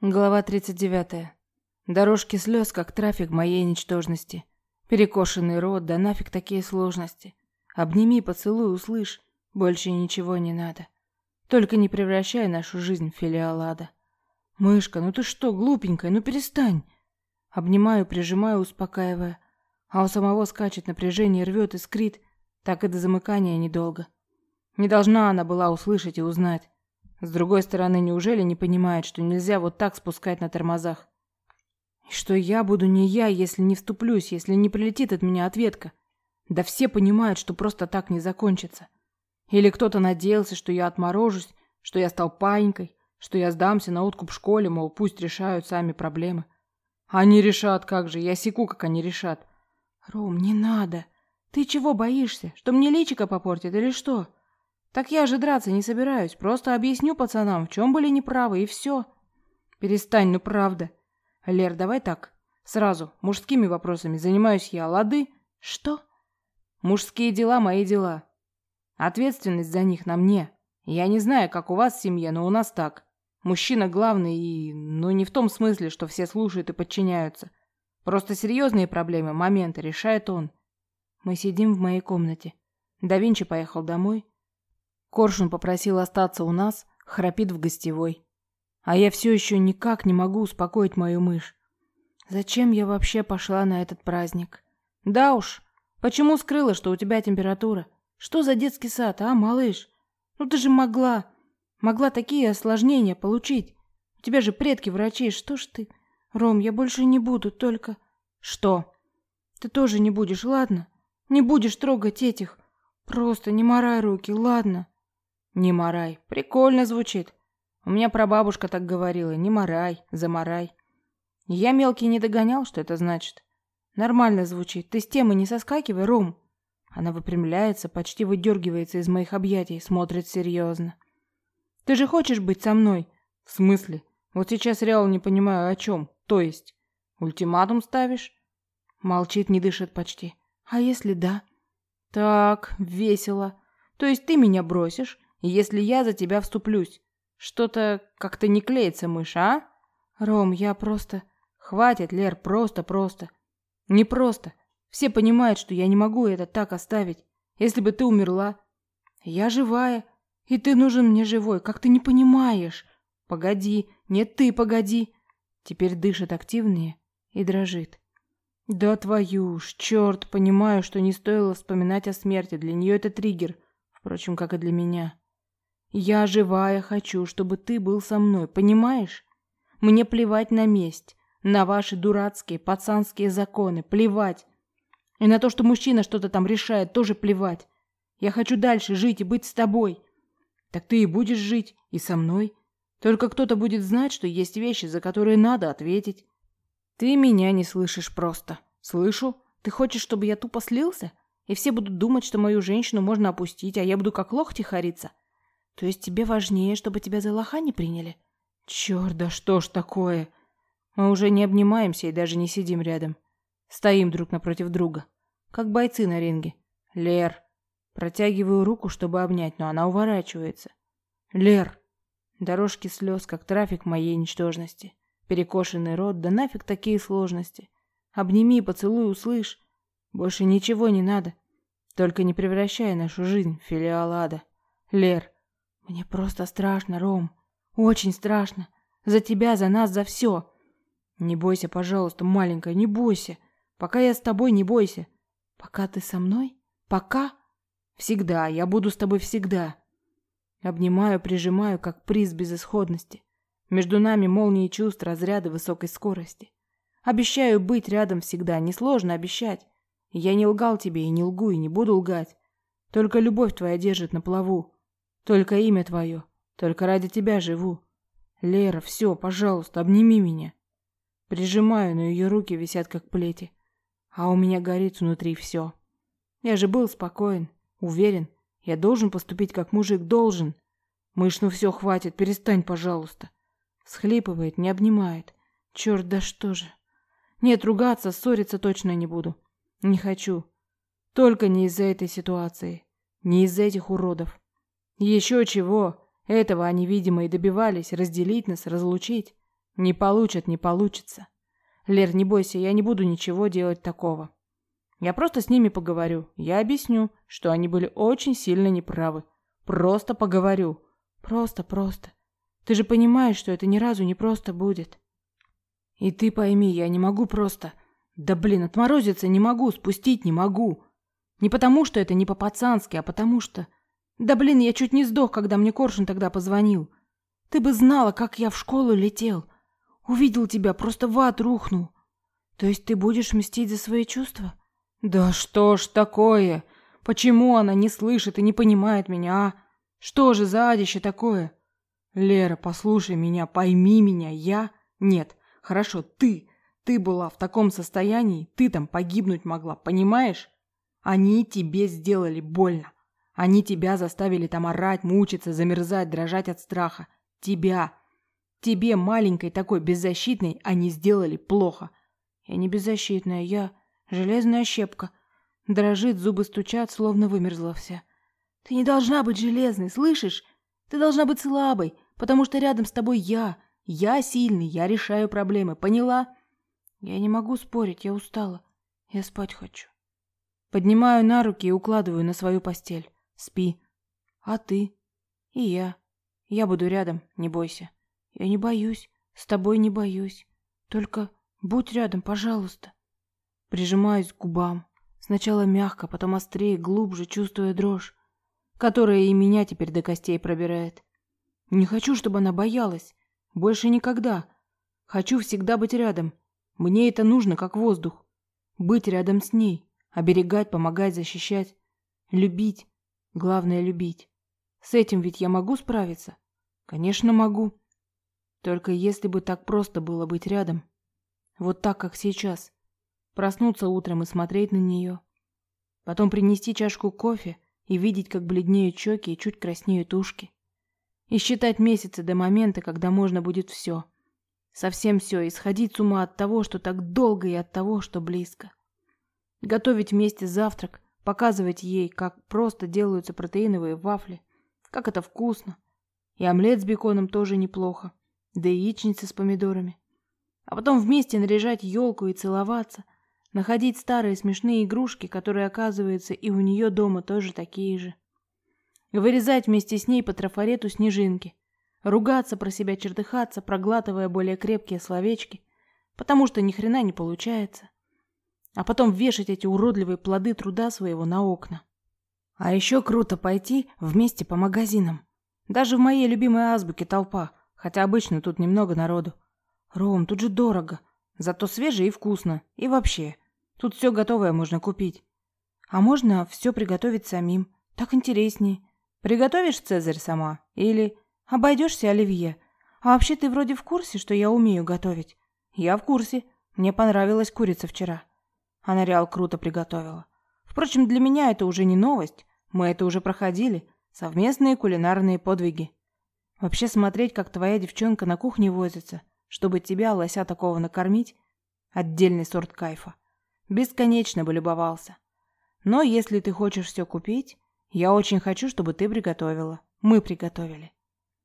Глава 39. Дорожки слез, как трафик моей ничтожности. Перекошенный рот, да нафиг такие сложности. Обними, поцелуй, услышь. Больше ничего не надо. Только не превращай нашу жизнь в филиал ада. Мышка, ну ты что, глупенькая, ну перестань. Обнимаю, прижимаю, успокаивая. А у самого скачет напряжение, рвет, искрит. Так и до замыкания недолго. Не должна она была услышать и узнать. С другой стороны, неужели не понимает, что нельзя вот так спускать на тормозах? И что я буду не я, если не вступлюсь, если не прилетит от меня ответка? Да все понимают, что просто так не закончится. Или кто-то надеялся, что я отморожусь, что я стал паинькой, что я сдамся на откуп школе, мол, пусть решают сами проблемы. Они решат, как же, я секу, как они решат. Ром, не надо. Ты чего боишься? Что мне личико попортит или что? Так я же драться не собираюсь, просто объясню пацанам, в чем были неправы, и все. Перестань, ну правда. Лер, давай так. Сразу, мужскими вопросами занимаюсь я, лады? Что? Мужские дела мои дела. Ответственность за них на мне. Я не знаю, как у вас в семье, но у нас так. Мужчина главный и... Ну, не в том смысле, что все слушают и подчиняются. Просто серьезные проблемы, моменты решает он. Мы сидим в моей комнате. Да Винчи поехал домой. Коршун попросил остаться у нас, храпит в гостевой. А я все еще никак не могу успокоить мою мышь. Зачем я вообще пошла на этот праздник? Да уж, почему скрыла, что у тебя температура? Что за детский сад, а, малыш? Ну ты же могла, могла такие осложнения получить. У тебя же предки врачи, что ж ты? Ром, я больше не буду, только... Что? Ты тоже не будешь, ладно? Не будешь трогать этих. Просто не морай руки, ладно? Не морай. Прикольно звучит. У меня прабабушка так говорила. Не морай, заморай. Я мелкий не догонял, что это значит. Нормально звучит. Ты с темы не соскакивай, Ром. Она выпрямляется, почти выдергивается из моих объятий, смотрит серьезно. Ты же хочешь быть со мной? В смысле? Вот сейчас реально не понимаю, о чем. То есть? Ультиматум ставишь? Молчит, не дышит почти. А если да? Так, весело. То есть ты меня бросишь, если я за тебя вступлюсь. Что-то как-то не клеится мышь, а? Ром, я просто... Хватит, Лер, просто-просто. Не просто. Все понимают, что я не могу это так оставить. Если бы ты умерла. Я живая, и ты нужен мне живой, как ты не понимаешь. Погоди, нет ты, погоди. Теперь дышит активнее и дрожит. Да твою ж, черт, понимаю, что не стоило вспоминать о смерти. Для нее это триггер, впрочем, как и для меня. Я живая хочу, чтобы ты был со мной, понимаешь? Мне плевать на месть, на ваши дурацкие пацанские законы, плевать. И на то, что мужчина что-то там решает, тоже плевать. Я хочу дальше жить и быть с тобой. Так ты и будешь жить, и со мной. Только кто-то будет знать, что есть вещи, за которые надо ответить. Ты меня не слышишь просто. Слышу. Ты хочешь, чтобы я тупо слился? И все будут думать, что мою женщину можно опустить, а я буду как лох тихориться? То есть тебе важнее, чтобы тебя за лоха не приняли? Черт, да что ж такое? Мы уже не обнимаемся и даже не сидим рядом. Стоим друг напротив друга, как бойцы на ринге. Лер. Протягиваю руку, чтобы обнять, но она уворачивается. Лер. Дорожки слез, как трафик моей ничтожности. Перекошенный рот, да нафиг такие сложности. Обними, поцелуй, услышь. Больше ничего не надо. Только не превращай нашу жизнь в филиал ада. Лер. Мне просто страшно, Ром. Очень страшно. За тебя, за нас, за все. Не бойся, пожалуйста, маленькая, не бойся. Пока я с тобой, не бойся. Пока ты со мной? Пока? Всегда, я буду с тобой всегда. Обнимаю, прижимаю, как приз безысходности. Между нами молнии чувств, разряды высокой скорости. Обещаю быть рядом всегда, несложно обещать. Я не лгал тебе и не лгу, и не буду лгать. Только любовь твоя держит на плаву. Только имя твое. Только ради тебя живу. Лера, все, пожалуйста, обними меня. Прижимаю, но ее руки висят как плети. А у меня горит внутри все. Я же был спокоен, уверен. Я должен поступить как мужик, должен. Мышь, ну все, хватит, перестань, пожалуйста. Схлипывает, не обнимает. Черт, да что же. Нет, ругаться, ссориться точно не буду. Не хочу. Только не из-за этой ситуации. Не из-за этих уродов. Еще чего? Этого они, видимо, и добивались, разделить нас, разлучить. Не получат, не получится. Лер, не бойся, я не буду ничего делать такого. Я просто с ними поговорю. Я объясню, что они были очень сильно неправы. Просто поговорю. Просто, просто. Ты же понимаешь, что это ни разу не просто будет. И ты пойми, я не могу просто... Да блин, отморозиться не могу, спустить не могу. Не потому, что это не по-пацански, а потому что... Да блин, я чуть не сдох, когда мне Коршун тогда позвонил. Ты бы знала, как я в школу летел. Увидел тебя, просто в ад рухнул. То есть ты будешь мстить за свои чувства? Да что ж такое? Почему она не слышит и не понимает меня, а? Что же за адище такое? Лера, послушай меня, пойми меня, я... Нет, хорошо, ты... Ты была в таком состоянии, ты там погибнуть могла, понимаешь? Они тебе сделали больно. Они тебя заставили там орать, мучиться, замерзать, дрожать от страха. Тебя. Тебе, маленькой такой беззащитной, они сделали плохо. Я не беззащитная, я железная щепка. Дрожит, зубы стучат, словно вымерзла вся. Ты не должна быть железной, слышишь? Ты должна быть слабой, потому что рядом с тобой я. Я сильный, я решаю проблемы, поняла? Я не могу спорить, я устала. Я спать хочу. Поднимаю на руки и укладываю на свою постель. Спи. А ты? И я. Я буду рядом, не бойся. Я не боюсь, с тобой не боюсь. Только будь рядом, пожалуйста. Прижимаюсь к губам. Сначала мягко, потом острее, глубже, чувствуя дрожь, которая и меня теперь до костей пробирает. Не хочу, чтобы она боялась. Больше никогда. Хочу всегда быть рядом. Мне это нужно, как воздух. Быть рядом с ней. Оберегать, помогать, защищать. Любить. Главное, любить. С этим ведь я могу справиться? Конечно, могу. Только если бы так просто было быть рядом. Вот так, как сейчас. Проснуться утром и смотреть на нее. Потом принести чашку кофе и видеть, как бледнеют щеки и чуть краснеют ушки. И считать месяцы до момента, когда можно будет все. Совсем все, и сходить с ума от того, что так долго, и от того, что близко. Готовить вместе завтрак, показывать ей, как просто делаются протеиновые вафли, как это вкусно. И омлет с беконом тоже неплохо, да и яичница с помидорами. А потом вместе наряжать елку и целоваться, находить старые смешные игрушки, которые, оказывается, и у нее дома тоже такие же. Вырезать вместе с ней по трафарету снежинки. Ругаться про себя, чертыхаться, проглатывая более крепкие словечки, потому что ни хрена не получается. А потом вешать эти уродливые плоды труда своего на окна. А еще круто пойти вместе по магазинам. Даже в моей любимой азбуке толпа, хотя обычно тут немного народу. Ром, тут же дорого, зато свеже и вкусно. И вообще, тут все готовое можно купить. А можно все приготовить самим. Так интереснее. Приготовишь Цезарь сама? Или обойдешься оливье? А вообще ты вроде в курсе, что я умею готовить? Я в курсе. Мне понравилась курица вчера. Она реал круто приготовила. Впрочем, для меня это уже не новость. Мы это уже проходили. Совместные кулинарные подвиги. Вообще смотреть, как твоя девчонка на кухне возится, чтобы тебя, лося такого, накормить, отдельный сорт кайфа. Бесконечно бы любовался. Но если ты хочешь все купить, я очень хочу, чтобы ты приготовила. Мы приготовили.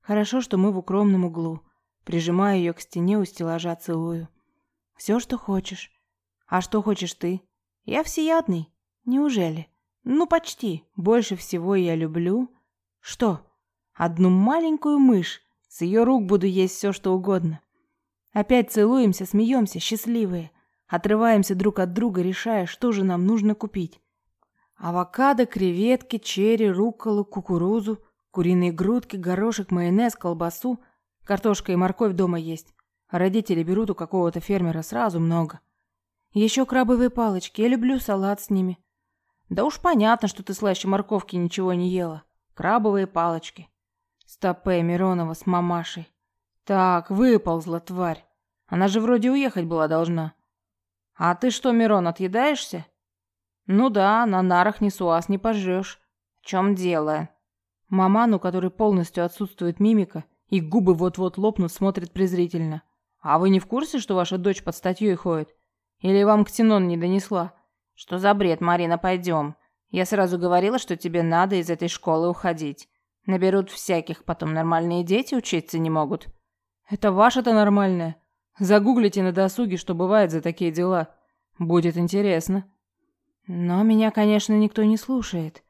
Хорошо, что мы в укромном углу. Прижимаю ее к стене у стеллажа, целую. Все, что хочешь. А что хочешь ты? Я всеядный. Неужели? Ну, почти. Больше всего я люблю... Что? Одну маленькую мышь. С ее рук буду есть все, что угодно. Опять целуемся, смеемся, счастливые. Отрываемся друг от друга, решая, что же нам нужно купить. Авокадо, креветки, черри, рукколу, кукурузу, куриные грудки, горошек, майонез, колбасу. Картошка и морковь дома есть. родители берут у какого-то фермера сразу много. Еще крабовые палочки. Я люблю салат с ними. Да уж понятно, что ты слаще морковки ничего не ела. Крабовые палочки. Стопе Миронова с мамашей. Так, выползла тварь. Она же вроде уехать была должна. А ты что, Мирон, отъедаешься? Ну да, на нарах ни суаз не пожрешь. В чем дело? Маман, у которой полностью отсутствует мимика, и губы вот-вот лопнут, смотрит презрительно. А вы не в курсе, что ваша дочь под статьей ходит? Или вам Ктенон не донесла? Что за бред, Марина, пойдем. Я сразу говорила, что тебе надо из этой школы уходить. Наберут всяких, потом нормальные дети учиться не могут. Это ваше-то нормальное. Загуглите на досуге, что бывает за такие дела. Будет интересно. Но меня, конечно, никто не слушает.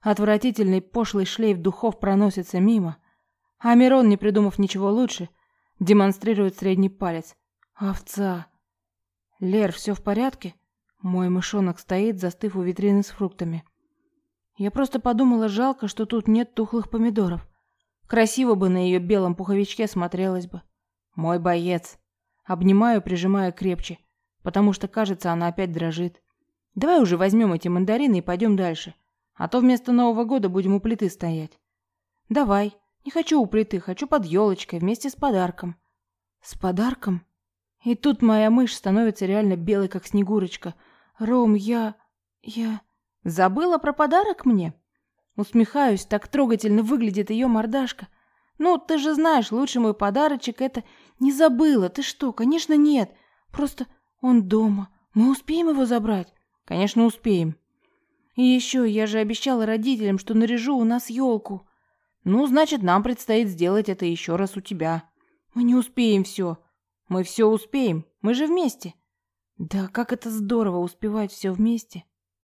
Отвратительный пошлый шлейф духов проносится мимо. А Мирон, не придумав ничего лучше, демонстрирует средний палец. Овца. Лер, все в порядке? Мой мышонок стоит, застыв у витрины с фруктами. Я просто подумала, жалко, что тут нет тухлых помидоров. Красиво бы на ее белом пуховичке смотрелось бы. Мой боец. Обнимаю, прижимая крепче, потому что, кажется, она опять дрожит. Давай уже возьмем эти мандарины и пойдем дальше. А то вместо Нового года будем у плиты стоять. Давай. Не хочу у плиты, хочу под елочкой вместе с подарком. С подарком? И тут моя мышь становится реально белой, как снегурочка. Ром, я... я... Забыла про подарок мне? Усмехаюсь, так трогательно выглядит ее мордашка. Ну, ты же знаешь, лучший мой подарочек это... Не забыла, ты что? Конечно, нет. Просто он дома. Мы успеем его забрать? Конечно, успеем. И еще, я же обещала родителям, что наряжу у нас елку. Ну, значит, нам предстоит сделать это еще раз у тебя. Мы не успеем все. Мы все успеем. Мы же вместе. Да, как это здорово успевать все вместе.